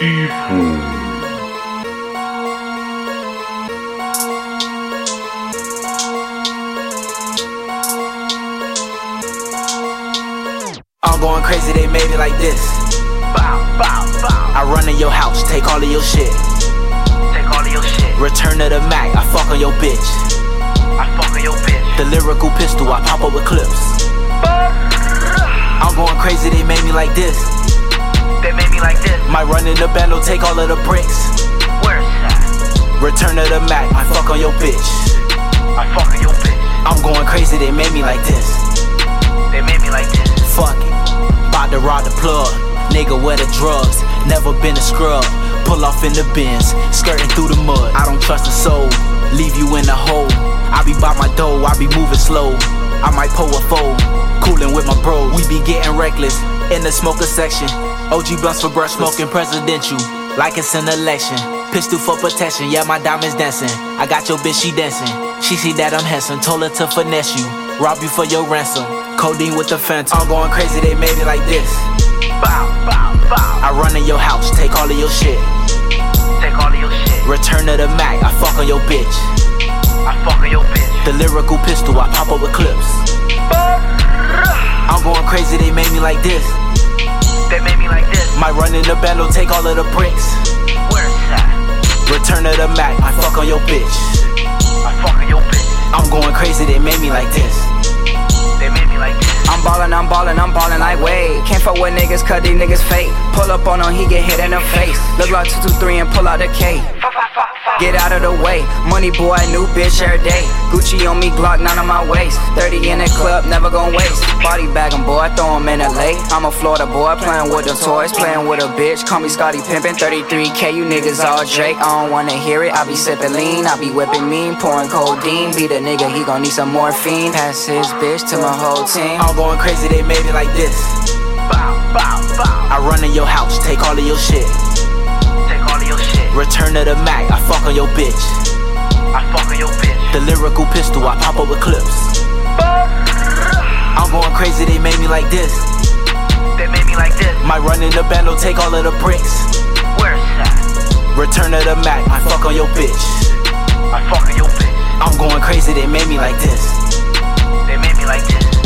I'm going crazy, they made it like this. Bow, bow, bow. I run in your house, take all of your shit. Take all of your shit. Return to the Mac, I fuck on your bitch. I fuck on your bitch. The lyrical pistol, I pop up with clips. I'm going crazy, they made me like this. They made me like this. Might run in the bando, take all of the bricks. Where's that? Return to the Mac, I fuck on your bitch. I fuck on your bitch. I'm going crazy, they made me like this. They made me like this. Fuck it. Bout to rob the plug. Nigga, where the drugs? Never been a scrub. Pull off in the bins, skirting through the mud. I don't trust a soul, leave you in a hole. I be by my dough, I be moving slow. I might pull a foe, coolin' with my bro. We be getting reckless in the smoker section. OG blunts for brush smoking presidential, like it's an election. Pistol for protection, yeah, my diamonds dancing. I got your bitch, she dancing. She see that I'm handsome, told her to finesse you. Rob you for your ransom. Codeine with the phantom. I'm going crazy, they made it like this. Bow, bow, bow. I run in your house, take all of your shit. Take all of your shit. Return to the Mac, I fuck on your bitch. I fuck on your bitch. The lyrical pistol, I pop up with clips. I'm going crazy, they made me like this. They made me like this. Might run in the bando, take all of the bricks. Where's that? Return to the Mac, I fuck on your bitch. I fuck on your bitch. I'm going crazy, they made me like this. Can't fuck with niggas, cause these niggas fake. Pull up on him, he get hit in the face. Look like 223 and pull out the K. Get out of the way. Money boy, new bitch every day. Gucci on me, Glock none on my waist. 30 in the club, never gon' waste. Body bagging boy, throw him in LA. I'm a Florida boy, playing with the toys, playing with a bitch. Call me Scottie Pippen, 33K, you niggas all Drake. I don't wanna hear it. I be sippin' lean, I be whipping mean, pouring codeine. Be the nigga, he gon' need some morphine. Pass his bitch to my whole team. I'm going crazy, they made it like this. I run in your house, take all of your shit. Take all of your shit. Return to the Mac, I fuck on your bitch. I fuck on your bitch. The lyrical pistol, I pop up with clips. I'm going crazy, they made me like this. They made me like this. Might run in the bando, take all of the bricks. Where's that? Return to the Mac, I fuck on your bitch. I fuck on your bitch. I'm going crazy, they made me like this. They made me like this.